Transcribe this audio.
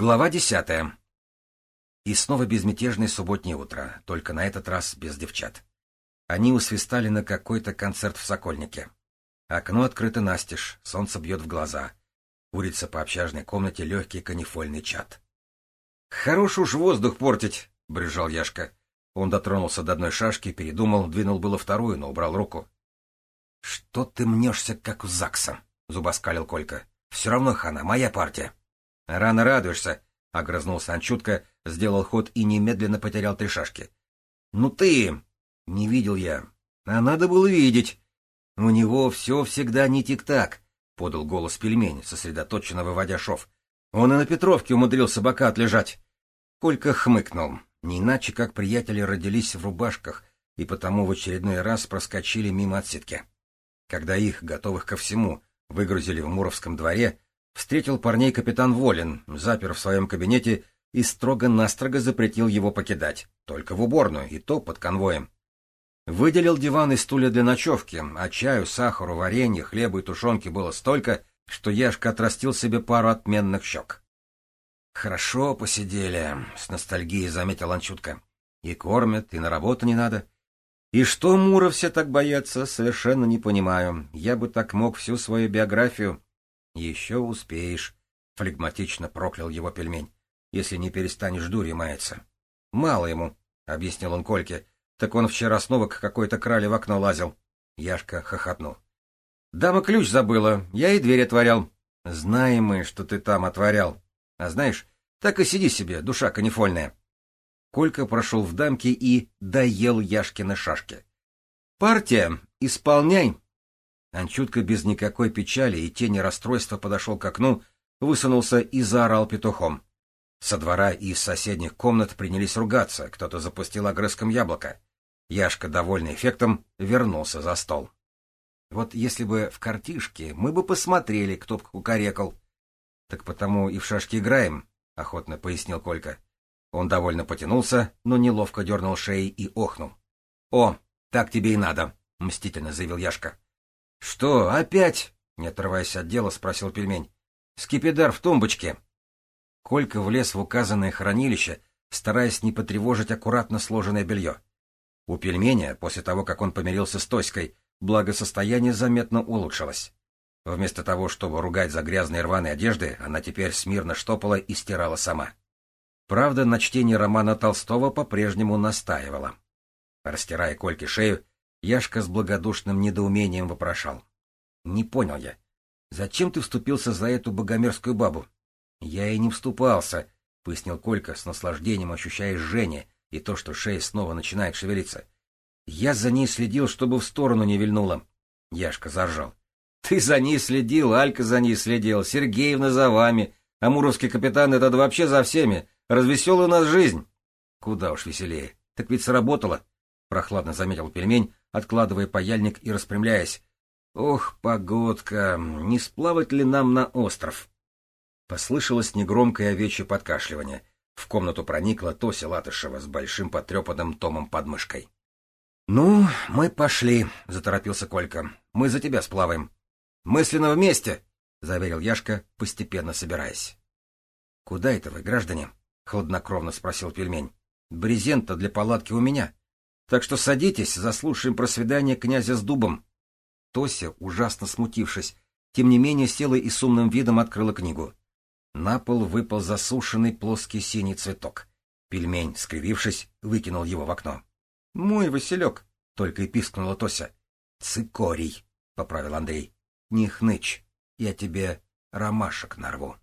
Глава десятая. И снова безмятежное субботнее утро, только на этот раз без девчат. Они усвистали на какой-то концерт в Сокольнике. Окно открыто настежь, солнце бьет в глаза. Курится по общажной комнате легкий канифольный чад. — Хорош уж воздух портить, — брюзжал Яшка. Он дотронулся до одной шашки, передумал, двинул было вторую, но убрал руку. — Что ты мнешься, как у ЗАГСа? — зубоскалил Колька. — Все равно, Хана, моя партия. — Рано радуешься, — огрызнулся Анчутка, сделал ход и немедленно потерял три шашки. — Ну ты... — Не видел я. А надо было видеть. — У него все всегда не тик-так, — подал голос пельмень, сосредоточенно выводя шов. Он и на Петровке умудрился бока отлежать. Колька хмыкнул. Не иначе, как приятели родились в рубашках и потому в очередной раз проскочили мимо отсидки. Когда их, готовых ко всему, выгрузили в Муровском дворе, Встретил парней капитан Волин, запер в своем кабинете и строго-настрого запретил его покидать, только в уборную, и то под конвоем. Выделил диван и стулья для ночевки, а чаю, сахару, варенья, хлеба и тушенки было столько, что Яшка отрастил себе пару отменных щек. «Хорошо посидели», — с ностальгией заметил Анчутка. «И кормят, и на работу не надо. И что Мура все так боятся, совершенно не понимаю. Я бы так мог всю свою биографию еще успеешь, — флегматично проклял его пельмень, — если не перестанешь дурью маяться. — Мало ему, — объяснил он Кольке, — так он вчера снова к какой-то крале в окно лазил. Яшка хохотнул. — Дама ключ забыла, я и дверь отворял. — Знаем мы, что ты там отворял. А знаешь, так и сиди себе, душа канифольная. Колька прошел в дамки и доел Яшкины шашки. — Партия, исполняй! Анчутка без никакой печали и тени расстройства подошел к окну, высунулся и заорал петухом. Со двора и из соседних комнат принялись ругаться, кто-то запустил огрызком яблоко. Яшка, довольный эффектом, вернулся за стол. Вот если бы в картишке мы бы посмотрели, кто б кукарекал. — Так потому и в шашки играем, — охотно пояснил Колька. Он довольно потянулся, но неловко дернул шеей и охнул. — О, так тебе и надо, — мстительно заявил Яшка. — Что, опять? — не отрываясь от дела, спросил пельмень. — Скипидар в тумбочке. Колька влез в указанное хранилище, стараясь не потревожить аккуратно сложенное белье. У пельменя, после того, как он помирился с Тоськой, благосостояние заметно улучшилось. Вместо того, чтобы ругать за грязные рваные одежды, она теперь смирно штопала и стирала сама. Правда, на чтении романа Толстого по-прежнему настаивала. Растирая Кольке шею, Яшка с благодушным недоумением вопрошал. — Не понял я. Зачем ты вступился за эту богомерзкую бабу? — Я и не вступался, — пояснил Колька с наслаждением, ощущая жжение и то, что шея снова начинает шевелиться. — Я за ней следил, чтобы в сторону не вильнула. Яшка заржал. — Ты за ней следил, Алька за ней следил, Сергеевна за вами, Амуровский капитан этот вообще за всеми. Развеселая у нас жизнь. — Куда уж веселее. Так ведь сработало, — прохладно заметил пельмень, откладывая паяльник и распрямляясь. «Ох, погодка, не сплавать ли нам на остров?» Послышалось негромкое овечье подкашливание. В комнату проникла Тося Латышева с большим потрепанным томом под мышкой. «Ну, мы пошли», — заторопился Колька. «Мы за тебя сплаваем». «Мысленно вместе», — заверил Яшка, постепенно собираясь. «Куда это вы, граждане?» — хладнокровно спросил пельмень. «Брезент-то для палатки у меня». Так что садитесь, заслушаем про свидание князя с дубом. Тося, ужасно смутившись, тем не менее села и с умным видом открыла книгу. На пол выпал засушенный плоский синий цветок. Пельмень, скривившись, выкинул его в окно. — Мой Василек! — только и пискнула Тося. — Цикорий! — поправил Андрей. — Не хнычь, я тебе ромашек нарву.